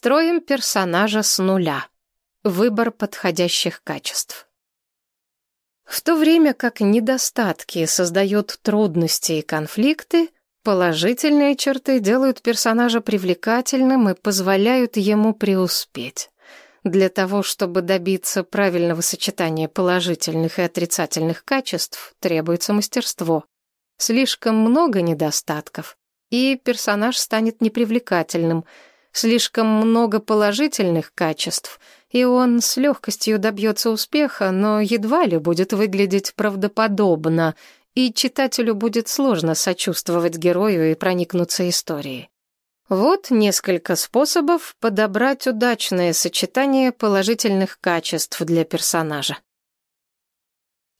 Строим персонажа с нуля. Выбор подходящих качеств. В то время как недостатки создают трудности и конфликты, положительные черты делают персонажа привлекательным и позволяют ему преуспеть. Для того, чтобы добиться правильного сочетания положительных и отрицательных качеств, требуется мастерство. Слишком много недостатков, и персонаж станет непривлекательным. Слишком много положительных качеств, и он с легкостью добьется успеха, но едва ли будет выглядеть правдоподобно, и читателю будет сложно сочувствовать герою и проникнуться историей. Вот несколько способов подобрать удачное сочетание положительных качеств для персонажа.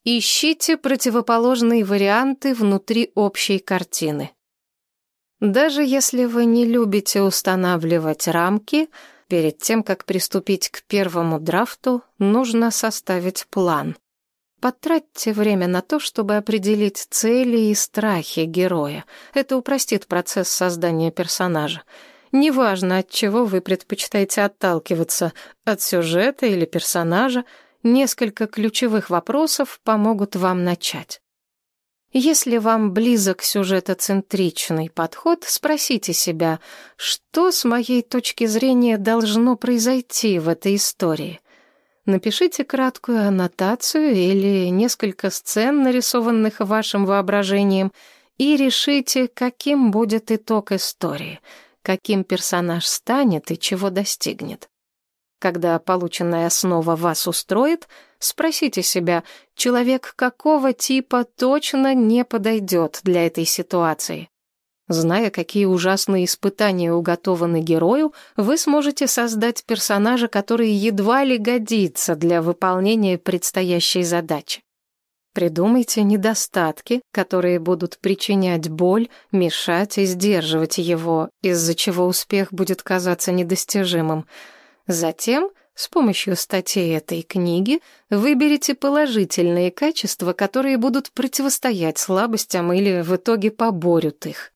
Ищите противоположные варианты внутри общей картины. Даже если вы не любите устанавливать рамки, перед тем, как приступить к первому драфту, нужно составить план. Потратьте время на то, чтобы определить цели и страхи героя. Это упростит процесс создания персонажа. Неважно, от чего вы предпочитаете отталкиваться, от сюжета или персонажа, несколько ключевых вопросов помогут вам начать. Если вам близок сюжетоцентричный подход, спросите себя, что с моей точки зрения должно произойти в этой истории – Напишите краткую аннотацию или несколько сцен, нарисованных вашим воображением, и решите, каким будет итог истории, каким персонаж станет и чего достигнет. Когда полученная основа вас устроит, спросите себя, человек какого типа точно не подойдет для этой ситуации. Зная, какие ужасные испытания уготованы герою, вы сможете создать персонажа, который едва ли годится для выполнения предстоящей задачи. Придумайте недостатки, которые будут причинять боль, мешать и сдерживать его, из-за чего успех будет казаться недостижимым. Затем, с помощью статей этой книги, выберите положительные качества, которые будут противостоять слабостям или в итоге поборют их.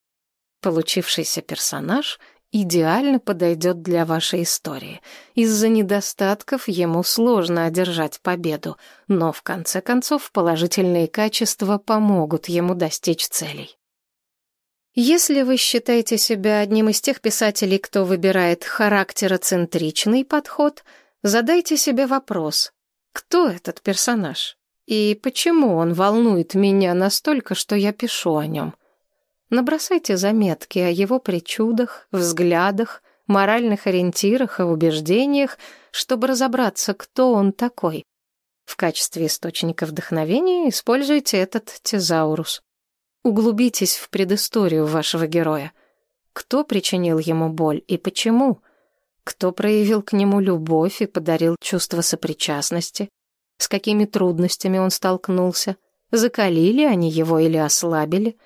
Получившийся персонаж идеально подойдет для вашей истории. Из-за недостатков ему сложно одержать победу, но в конце концов положительные качества помогут ему достичь целей. Если вы считаете себя одним из тех писателей, кто выбирает характероцентричный подход, задайте себе вопрос, кто этот персонаж и почему он волнует меня настолько, что я пишу о нем. Набросайте заметки о его причудах, взглядах, моральных ориентирах и убеждениях, чтобы разобраться, кто он такой. В качестве источника вдохновения используйте этот тезаурус. Углубитесь в предысторию вашего героя. Кто причинил ему боль и почему? Кто проявил к нему любовь и подарил чувство сопричастности? С какими трудностями он столкнулся? Закалили они его или ослабили?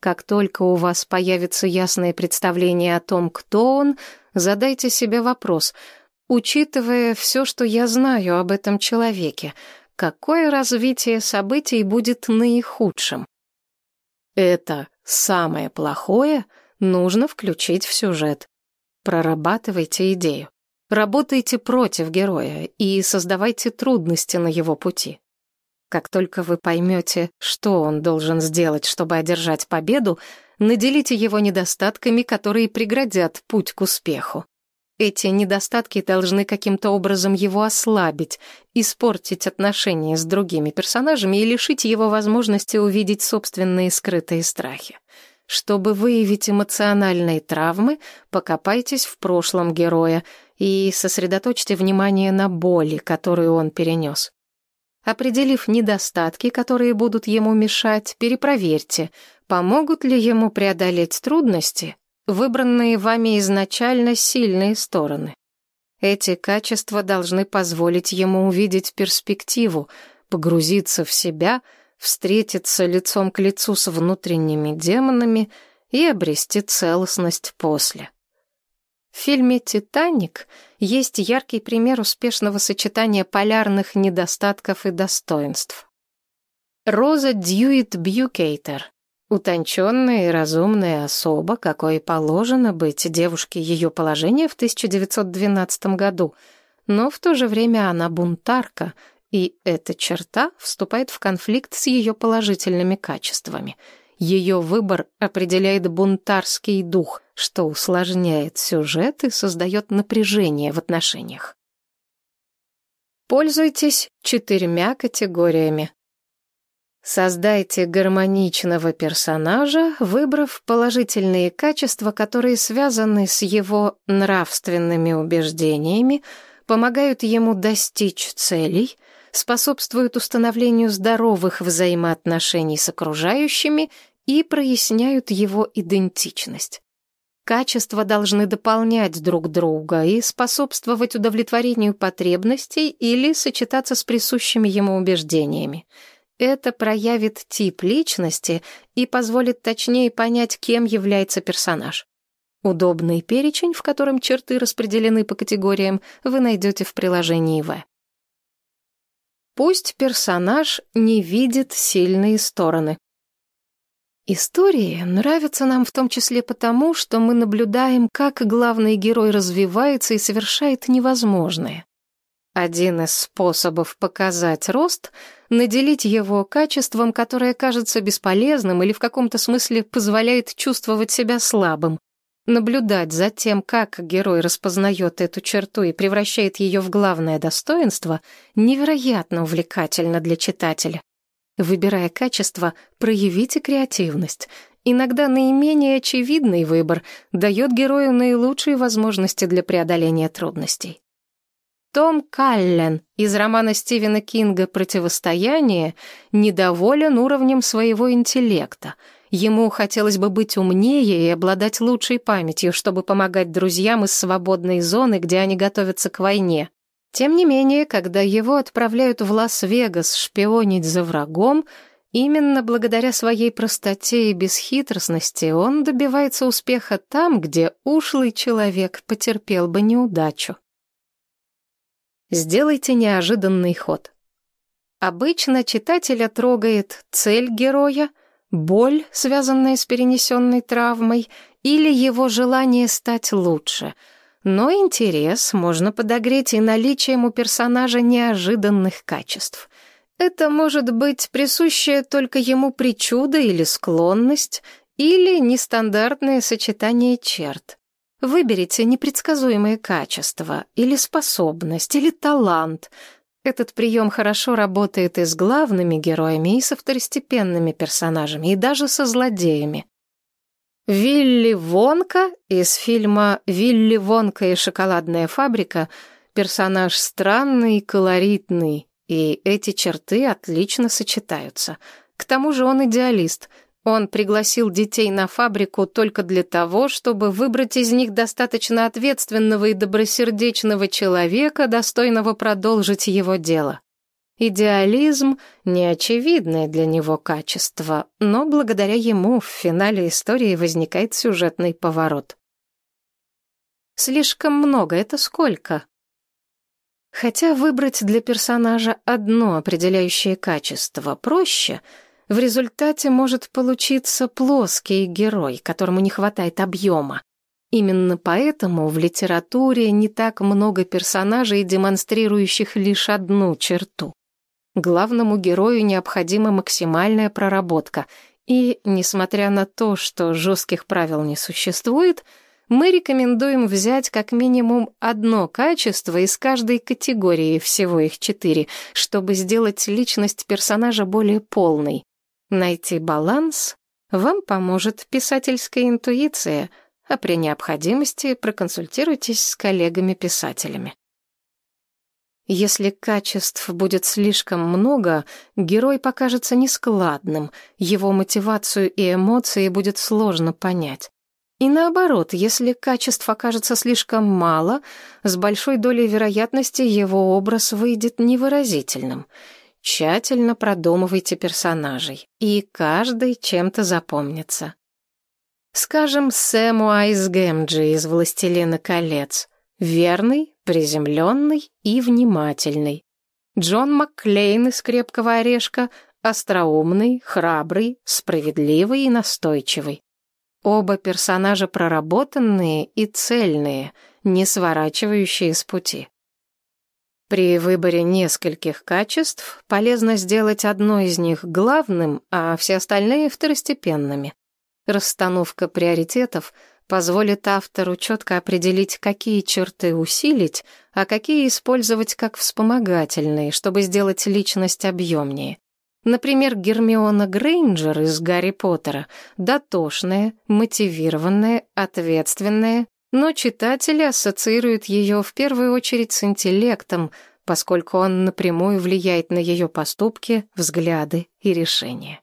Как только у вас появится ясное представление о том, кто он, задайте себе вопрос, учитывая все, что я знаю об этом человеке, какое развитие событий будет наихудшим? Это самое плохое нужно включить в сюжет. Прорабатывайте идею. Работайте против героя и создавайте трудности на его пути. Как только вы поймете, что он должен сделать, чтобы одержать победу, наделите его недостатками, которые преградят путь к успеху. Эти недостатки должны каким-то образом его ослабить, испортить отношения с другими персонажами и лишить его возможности увидеть собственные скрытые страхи. Чтобы выявить эмоциональные травмы, покопайтесь в прошлом героя и сосредоточьте внимание на боли, которую он перенес. Определив недостатки, которые будут ему мешать, перепроверьте, помогут ли ему преодолеть трудности, выбранные вами изначально сильные стороны. Эти качества должны позволить ему увидеть перспективу, погрузиться в себя, встретиться лицом к лицу с внутренними демонами и обрести целостность после. В фильме «Титаник» есть яркий пример успешного сочетания полярных недостатков и достоинств. Роза Дьюит Бьюкейтер, Утонченная и разумная особа, какой положено быть девушке ее положения в 1912 году, но в то же время она бунтарка, и эта черта вступает в конфликт с ее положительными качествами. Ее выбор определяет бунтарский дух, что усложняет сюжет и создает напряжение в отношениях. Пользуйтесь четырьмя категориями. Создайте гармоничного персонажа, выбрав положительные качества, которые связаны с его нравственными убеждениями, помогают ему достичь целей, способствуют установлению здоровых взаимоотношений с окружающими и проясняют его идентичность. Качества должны дополнять друг друга и способствовать удовлетворению потребностей или сочетаться с присущими ему убеждениями. Это проявит тип личности и позволит точнее понять, кем является персонаж. Удобный перечень, в котором черты распределены по категориям, вы найдете в приложении В. Пусть персонаж не видит сильные стороны. Истории нравятся нам в том числе потому, что мы наблюдаем, как главный герой развивается и совершает невозможное. Один из способов показать рост — наделить его качеством, которое кажется бесполезным или в каком-то смысле позволяет чувствовать себя слабым. Наблюдать за тем, как герой распознает эту черту и превращает ее в главное достоинство, невероятно увлекательно для читателя. Выбирая качество, проявите креативность. Иногда наименее очевидный выбор дает герою наилучшие возможности для преодоления трудностей. Том Каллен из романа Стивена Кинга «Противостояние» недоволен уровнем своего интеллекта. Ему хотелось бы быть умнее и обладать лучшей памятью, чтобы помогать друзьям из свободной зоны, где они готовятся к войне. Тем не менее, когда его отправляют в Лас-Вегас шпионить за врагом, именно благодаря своей простоте и бесхитростности он добивается успеха там, где ушлый человек потерпел бы неудачу. Сделайте неожиданный ход. Обычно читателя трогает цель героя, боль, связанная с перенесенной травмой, или его желание стать лучше. Но интерес можно подогреть и наличием у персонажа неожиданных качеств. Это может быть присущая только ему причуда или склонность, или нестандартное сочетание черт. Выберите непредсказуемые качества, или способность, или талант. Этот прием хорошо работает и с главными героями, и со второстепенными персонажами, и даже со злодеями. Вилли Вонка из фильма «Вилли Вонка и шоколадная фабрика» персонаж странный и колоритный, и эти черты отлично сочетаются. К тому же он идеалист — он пригласил детей на фабрику только для того, чтобы выбрать из них достаточно ответственного и добросердечного человека, достойного продолжить его дело. Идеализм — неочевидное для него качество, но благодаря ему в финале истории возникает сюжетный поворот. Слишком много — это сколько? Хотя выбрать для персонажа одно определяющее качество проще — в результате может получиться плоский герой, которому не хватает объема. Именно поэтому в литературе не так много персонажей, демонстрирующих лишь одну черту. Главному герою необходима максимальная проработка, и, несмотря на то, что жестких правил не существует, мы рекомендуем взять как минимум одно качество из каждой категории, всего их четыре, чтобы сделать личность персонажа более полной. Найти баланс вам поможет писательская интуиция, а при необходимости проконсультируйтесь с коллегами-писателями. Если качеств будет слишком много, герой покажется нескладным, его мотивацию и эмоции будет сложно понять. И наоборот, если качеств окажется слишком мало, с большой долей вероятности его образ выйдет невыразительным — Тщательно продумывайте персонажей, и каждый чем-то запомнится. Скажем, Сэму Айсгэмджи из «Властелина колец». Верный, приземленный и внимательный. Джон Макклейн из «Крепкого орешка» — остроумный, храбрый, справедливый и настойчивый. Оба персонажа проработанные и цельные, не сворачивающие с пути. При выборе нескольких качеств полезно сделать одно из них главным, а все остальные второстепенными. Расстановка приоритетов позволит автору четко определить, какие черты усилить, а какие использовать как вспомогательные, чтобы сделать личность объемнее. Например, Гермиона Грейнджер из «Гарри Поттера» дотошная, мотивированная, ответственная, но читатели ассоциируют ее в первую очередь с интеллектом, поскольку он напрямую влияет на ее поступки, взгляды и решения.